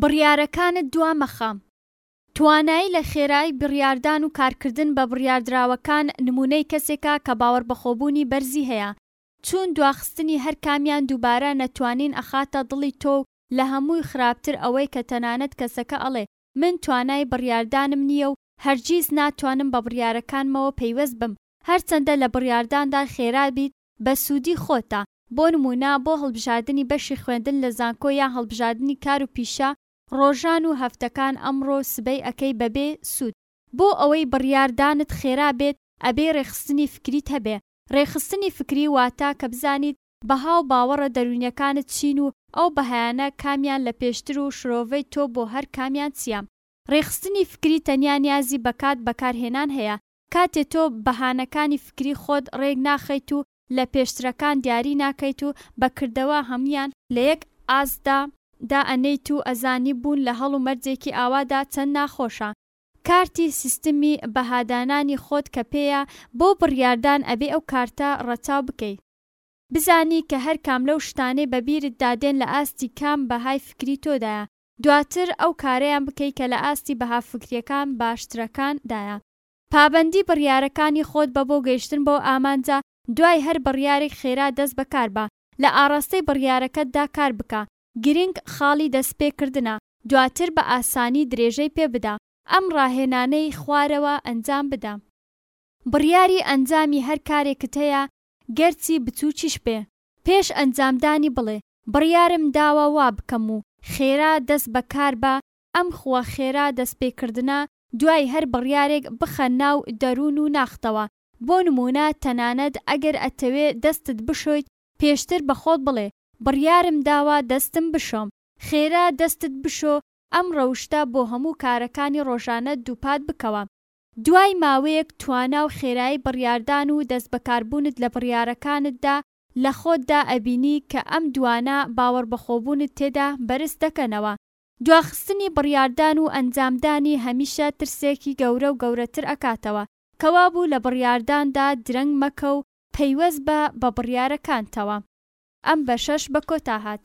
بڕیارەکانت دوا مەخە. توانایی لە خێرای بڕیاردان و کارکردن بە بڕیاردراوەکان نموونەی کەسێکە کە باوەڕبەخۆبوونی بەرزی هەیە چوون دواخستنی هەر کامیان دووبارە نەتوانین ئەخاتە دڵی تۆ و لە هەمووی خراپتر ئەوەی کە تەنانەت کەسەکە ئەڵێ من توانای بڕیاردانم نییە و هەرگیز ناتوانم بە بڕیارەکانمەوە پەیوەست بم هەرچەندە لە بڕیارداندا خێرا بیت بە سوودی خۆتە، بۆ نموونە بۆ هەڵبژاردنی بەشی خوێندن لە زانکۆ یان هەڵبژاردنی کار و پیشە ڕۆژان و هەفتەکان ئەمڕۆ و سبەی ئەکەی بەبێ سوود. بۆ ئەوەی بڕیاردانت خێرا بێت ئەبێ ڕێکخستنی فکریت هەبێ، ڕێکخستنی فکری واتە کە بزانیت بەها و باوەڕە دەروونیەکانت چین و ئەو بەهایانە کامیان لە پێشتر و شرۆڤەی تۆ بۆ هەر کامیان چیە. ڕێکخستنی فکری تەنیا نیازی بە کات بەکارهێنان هەیە کاتێ تۆ بەهانەکانی فکری خۆت ڕێک ناخەیت و لە پێشترەکان دیاری ناکەیت و بە کردەوە هەموویان لە یەک ئاستدا دا ئەنێیت و ئەزانی بوون لە هەڵ و مەرجێکی ئاوادا چەند ناخۆشە، کارتی سیستمی بەهادانانی خۆت کە پێیە بۆ بڕیاردان ئەبێ ئەو کارتە ڕەچاو بکەی. بزانی کە هەر کام لەو شتانەی بە بیرتدا دێن لە ئاستی کام بەهای فکری تۆدایە، دواتر ئەو کارەیان بکەی کە لە ئاستی بەها فکرییەکان باشترەکان دایە. پابەندی بڕیارەکانی خۆت بە بۆ گەیشتن بەو ئامانجە، دوای هەر بڕیارێک خێرا دەست بە کار بە، لە ئاڕاستەی بڕیارەکەتدا کار بکە، گرنگ خاڵی دەستپێکردنە، دواتر بە ئاسانی درێژەی پێ بدە، ئەم ڕاهێنانەی خوارەوە ئەنجام بدە. بڕیاری ئەنجامی هەر کارێکت هەیە، گەرچی بچووکیش بێ. پێش ئەنجامدانی بڵێ بڕیارم داوە وا بکەم و خێرا دەست بە کار بە، ئەم خووە خێرا دەستپێکردنە دوای هەر بڕیارێک بخە ناو دەروون و ناختەوە، بۆ نموونە تەنانەت ئەگەر ئەتەوێ دەستت بشۆیت پێشتر بە خۆت بڵێ بڕیارم داوە دەستم بشۆم، خێرا دەستت بشۆ، ئەم ڕەوشتە بۆ هەموو کارەکانی ڕۆژانەت دووپات بکەوە. دوای ماوەیەک توانا و خێرایی بڕیاردان و دەست بەکاربوونت لە بڕیارەکانتدا لە خۆتدا ئەبینی کە ئەم دوانە باوەڕبەخۆبوونت تێدا بەرز دەکەنەوە. دواخستنی بڕیاردان و ئەنجامدانی هەمیشە ترسێکی گەورە و گەورەتر ئەکاتەوە، کەوابوو لە بڕیارداندا درەنگ مەکە و پەیوەست بە بە بڕیارەکانتەوە. ئەم بەشەش بە کۆتا هات.